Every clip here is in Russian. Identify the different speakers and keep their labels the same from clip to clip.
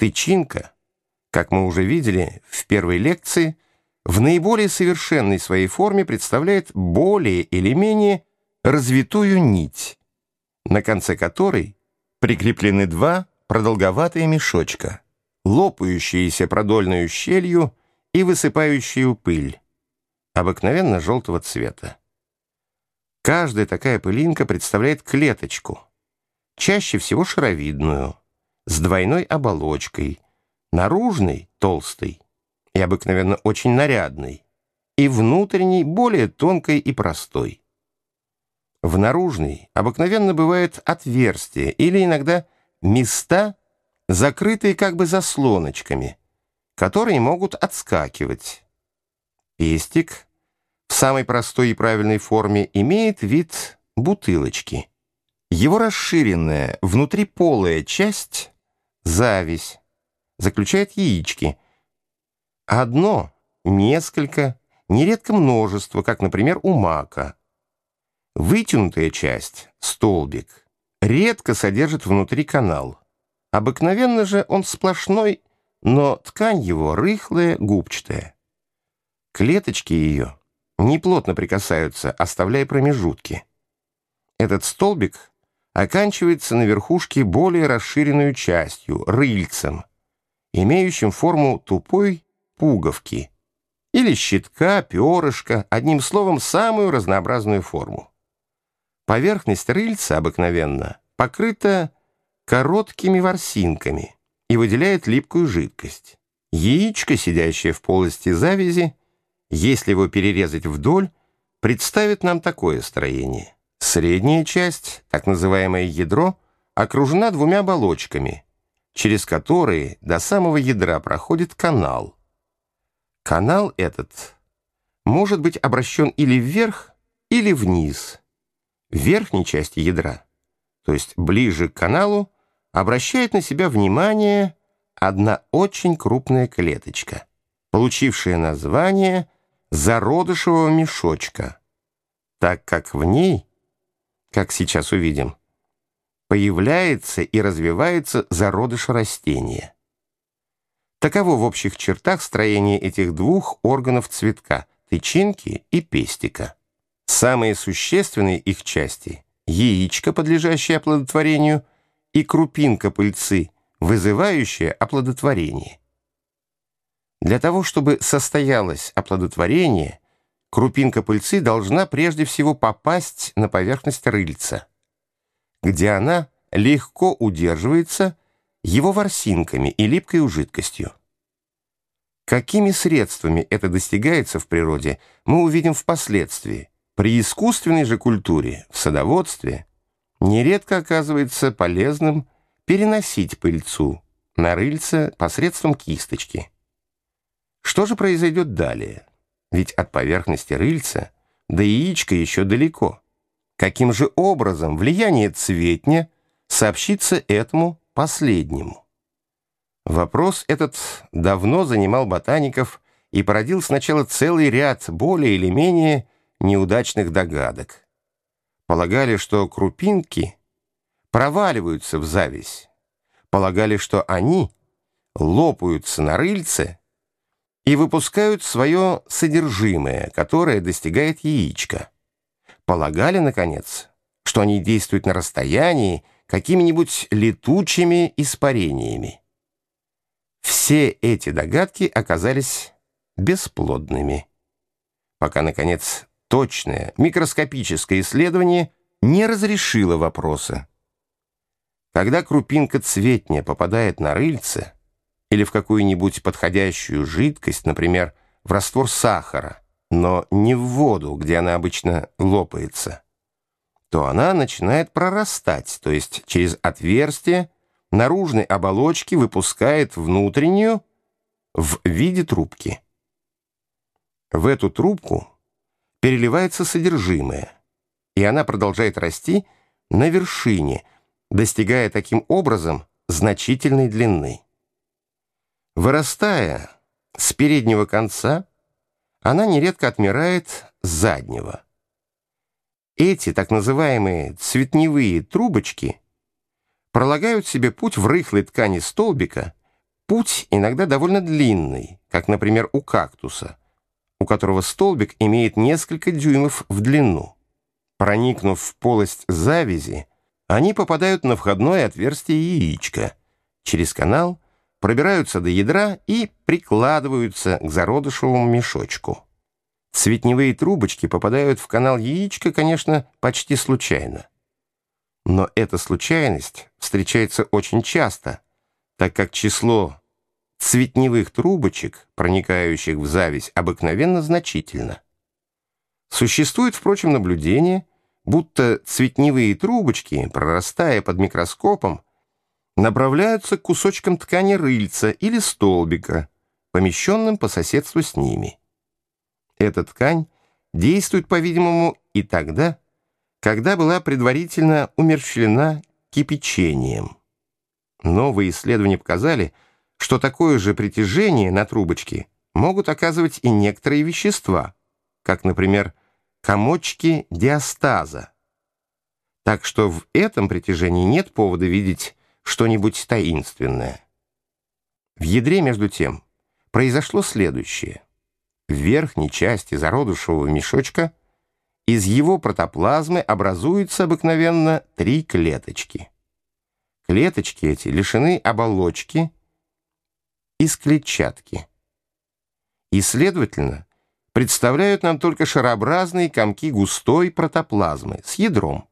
Speaker 1: Тычинка, как мы уже видели в первой лекции, в наиболее совершенной своей форме представляет более или менее развитую нить, на конце которой прикреплены два продолговатые мешочка, лопающиеся продольную щелью и высыпающую пыль, обыкновенно желтого цвета. Каждая такая пылинка представляет клеточку, чаще всего шаровидную, с двойной оболочкой, наружной — толстой и обыкновенно очень нарядной, и внутренней — более тонкой и простой. В наружной обыкновенно бывает отверстие или иногда места, закрытые как бы заслоночками, которые могут отскакивать. Пестик в самой простой и правильной форме имеет вид бутылочки. Его расширенная внутриполая часть, зависть, заключает яички. Одно, несколько, нередко множество, как, например, у мака. Вытянутая часть, столбик, редко содержит внутри канал. Обыкновенно же он сплошной, но ткань его рыхлая, губчатая. Клеточки ее неплотно прикасаются, оставляя промежутки. Этот столбик оканчивается на верхушке более расширенную частью, рыльцем, имеющим форму тупой пуговки или щитка, перышка, одним словом, самую разнообразную форму. Поверхность рыльца обыкновенно покрыта короткими ворсинками и выделяет липкую жидкость. Яичко, сидящее в полости завязи, если его перерезать вдоль, представит нам такое строение. Средняя часть, так называемое ядро, окружена двумя оболочками, через которые до самого ядра проходит канал. Канал этот может быть обращен или вверх, или вниз. В верхней части ядра, то есть ближе к каналу, обращает на себя внимание одна очень крупная клеточка, получившая название зародышевого мешочка, так как в ней, как сейчас увидим, появляется и развивается зародыш растения. Таково в общих чертах строение этих двух органов цветка – тычинки и пестика. Самые существенные их части – яичко, подлежащее оплодотворению, и крупинка пыльцы, вызывающая оплодотворение. Для того, чтобы состоялось оплодотворение, крупинка пыльцы должна прежде всего попасть на поверхность рыльца, где она легко удерживается его ворсинками и липкой жидкостью. Какими средствами это достигается в природе, мы увидим впоследствии. При искусственной же культуре, в садоводстве, нередко оказывается полезным переносить пыльцу на рыльце посредством кисточки. Что же произойдет далее? Ведь от поверхности рыльца до яичка еще далеко. Каким же образом влияние цветня сообщится этому последнему? Вопрос этот давно занимал ботаников и породил сначала целый ряд более или менее неудачных догадок. Полагали, что крупинки проваливаются в зависть. Полагали, что они лопаются на рыльце и выпускают свое содержимое, которое достигает яичка. Полагали, наконец, что они действуют на расстоянии какими-нибудь летучими испарениями. Все эти догадки оказались бесплодными, пока, наконец, точное микроскопическое исследование не разрешило вопроса. Когда крупинка цветня попадает на рыльце, или в какую-нибудь подходящую жидкость, например, в раствор сахара, но не в воду, где она обычно лопается, то она начинает прорастать, то есть через отверстие наружной оболочки выпускает внутреннюю в виде трубки. В эту трубку переливается содержимое, и она продолжает расти на вершине, достигая таким образом значительной длины. Вырастая с переднего конца, она нередко отмирает с заднего. Эти так называемые цветневые трубочки пролагают себе путь в рыхлой ткани столбика, Путь иногда довольно длинный, как, например, у кактуса, у которого столбик имеет несколько дюймов в длину. Проникнув в полость завязи, они попадают на входное отверстие яичка. Через канал пробираются до ядра и прикладываются к зародышевому мешочку. Цветневые трубочки попадают в канал яичка, конечно, почти случайно. Но эта случайность встречается очень часто, так как число цветневых трубочек, проникающих в зависть, обыкновенно значительно. Существует, впрочем, наблюдение, будто цветневые трубочки, прорастая под микроскопом, направляются к кусочкам ткани рыльца или столбика, помещенным по соседству с ними. Эта ткань действует, по-видимому, и тогда, когда была предварительно умерщвлена кипячением. Новые исследования показали, что такое же притяжение на трубочке могут оказывать и некоторые вещества, как, например, комочки диастаза. Так что в этом притяжении нет повода видеть что-нибудь таинственное. В ядре, между тем, произошло следующее. В верхней части зародышевого мешочка из его протоплазмы образуются обыкновенно три клеточки. Клеточки эти лишены оболочки из клетчатки. И, следовательно, представляют нам только шарообразные комки густой протоплазмы с ядром.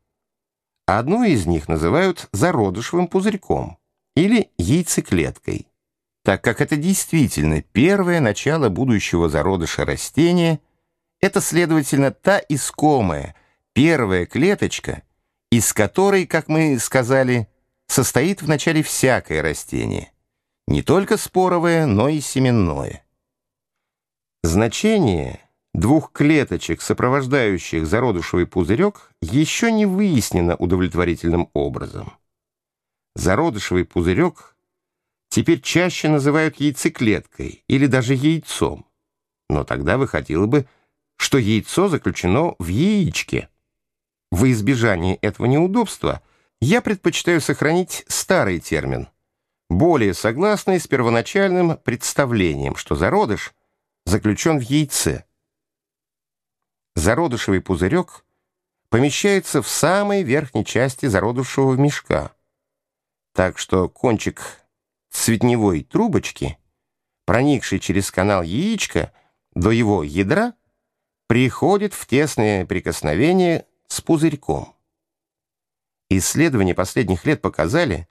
Speaker 1: Одну из них называют зародышевым пузырьком или яйцеклеткой, так как это действительно первое начало будущего зародыша растения, это, следовательно, та искомая, первая клеточка, из которой, как мы сказали, состоит в начале всякое растение, не только споровое, но и семенное. Значение двух клеточек, сопровождающих зародышевый пузырек, еще не выяснено удовлетворительным образом. Зародышевый пузырек теперь чаще называют яйцеклеткой или даже яйцом, но тогда выходило бы, что яйцо заключено в яичке. В избежание этого неудобства – я предпочитаю сохранить старый термин, более согласный с первоначальным представлением, что зародыш заключен в яйце. Зародышевый пузырек помещается в самой верхней части зародышевого мешка, так что кончик цветневой трубочки, проникший через канал яичка до его ядра, приходит в тесное прикосновение с пузырьком. Исследования последних лет показали,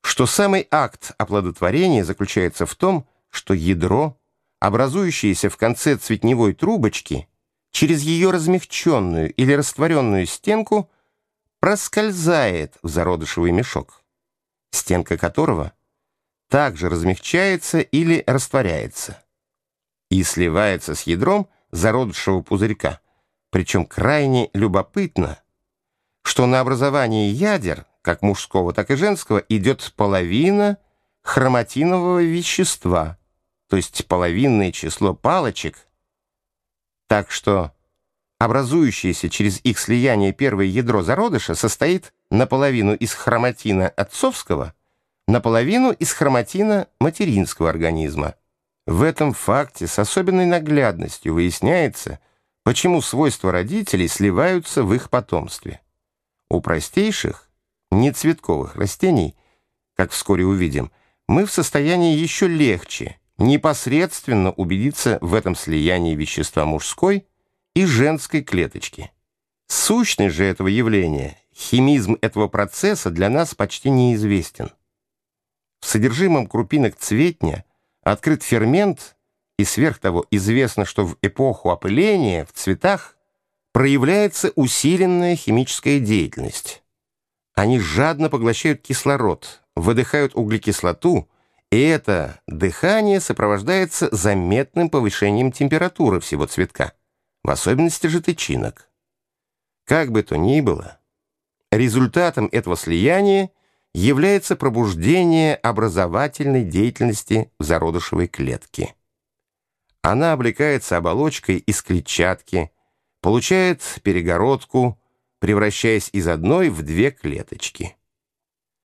Speaker 1: что самый акт оплодотворения заключается в том, что ядро, образующееся в конце цветневой трубочки, через ее размягченную или растворенную стенку проскользает в зародышевый мешок, стенка которого также размягчается или растворяется и сливается с ядром зародышевого пузырька. Причем крайне любопытно – что на образование ядер, как мужского, так и женского, идет половина хроматинового вещества, то есть половинное число палочек, так что образующееся через их слияние первое ядро зародыша состоит наполовину из хроматина отцовского, наполовину из хроматина материнского организма. В этом факте с особенной наглядностью выясняется, почему свойства родителей сливаются в их потомстве. У простейших, нецветковых растений, как вскоре увидим, мы в состоянии еще легче непосредственно убедиться в этом слиянии вещества мужской и женской клеточки. Сущность же этого явления, химизм этого процесса для нас почти неизвестен. В содержимом крупинок цветня открыт фермент, и сверх того известно, что в эпоху опыления в цветах проявляется усиленная химическая деятельность. Они жадно поглощают кислород, выдыхают углекислоту, и это дыхание сопровождается заметным повышением температуры всего цветка, в особенности же тычинок. Как бы то ни было, результатом этого слияния является пробуждение образовательной деятельности в зародышевой клетке. Она облекается оболочкой из клетчатки, получает перегородку, превращаясь из одной в две клеточки.